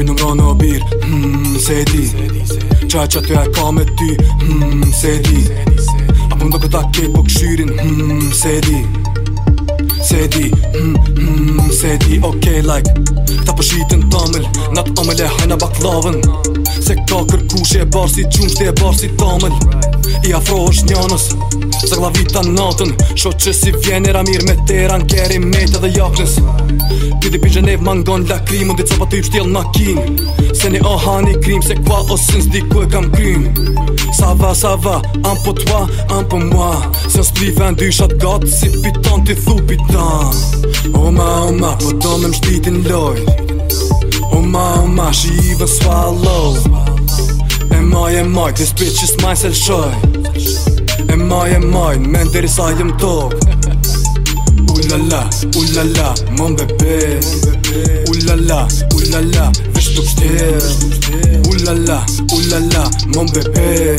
Rapi nuk ronë o birë, hmmm, se e di Qaj qa të e ka me ty, hmmm, se e di A pun këta ke po këshyrin, hmmm, se e di Se e di, hmmm, hmm, se e di Ok, like, ta pëshitin po tamil Nat amel e hajna baklavën Se ka kërkush e barë si qumsht e barë si tamil I afro është njënës Zagla vita natën që si vjenera mirë me teran Keri mejtë dhe jakënës Gjithi për Gjenev më ngon lakrim Mëndi copa po të i pështjel në kin Se një oha një krim Se kua o oh, sëns di ku e kam krim Sa va, sa va Am po toa, am po mua Se në spli dy shat gat Si piton ti thu piton Oma, oma Po do me mshtitin loj Oma, oma Shi i vë swallow E maj, e maj Ti spi që smaj se lëshoj E maj, e maj Men deri sa jem tok la la, Oulala, la, mon bébé Oulala, oulala, la la, gdzie la la, mon bébé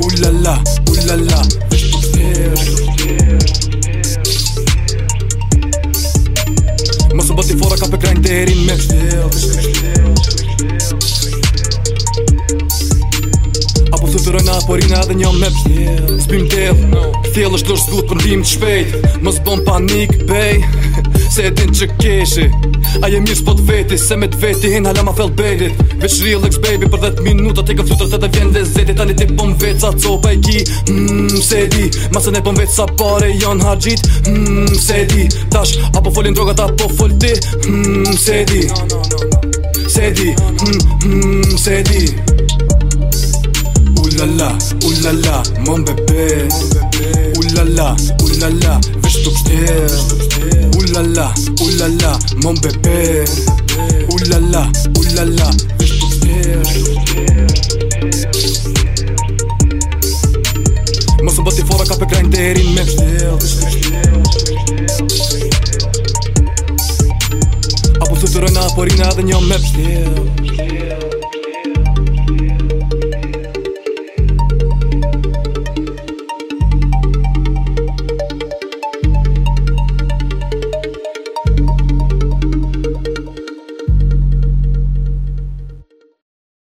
Oulala, oulala, weź to gdzie مصبتي فورك اب كراين دايرين ميكس dërëna Por i edhe një me pështë Spim tev Thjel është lërë zgut për ndim të shpejt Mos bon panik, bej Se e din që keshi A je mirë s'pot veti Se me të veti hin halam a fell bedit Veç relax baby Për 10 minuta te ka flutër të të vjen dhe zeti Tani ti pëm vet sa co i ki Mmm, se di Masën e pëm vet sa pare jon hargjit Mmm, se di Tash, apo folin drogat apo fol ti Mmm, se di Se di Mmm, se di Ολα, ολα, μ'μπεπέ, ολα, ολα, ουλαλά, πτέρ, ολα, ολα, μ'μπεπέ, ολα, ολα, βεστού πτέρ, Ουλαλά, πτέρ, βεστού πτέρ, βεστού πτέρ, βεστού πτέρ, βεστού πτέρ, βεστού πτέρ, βεστού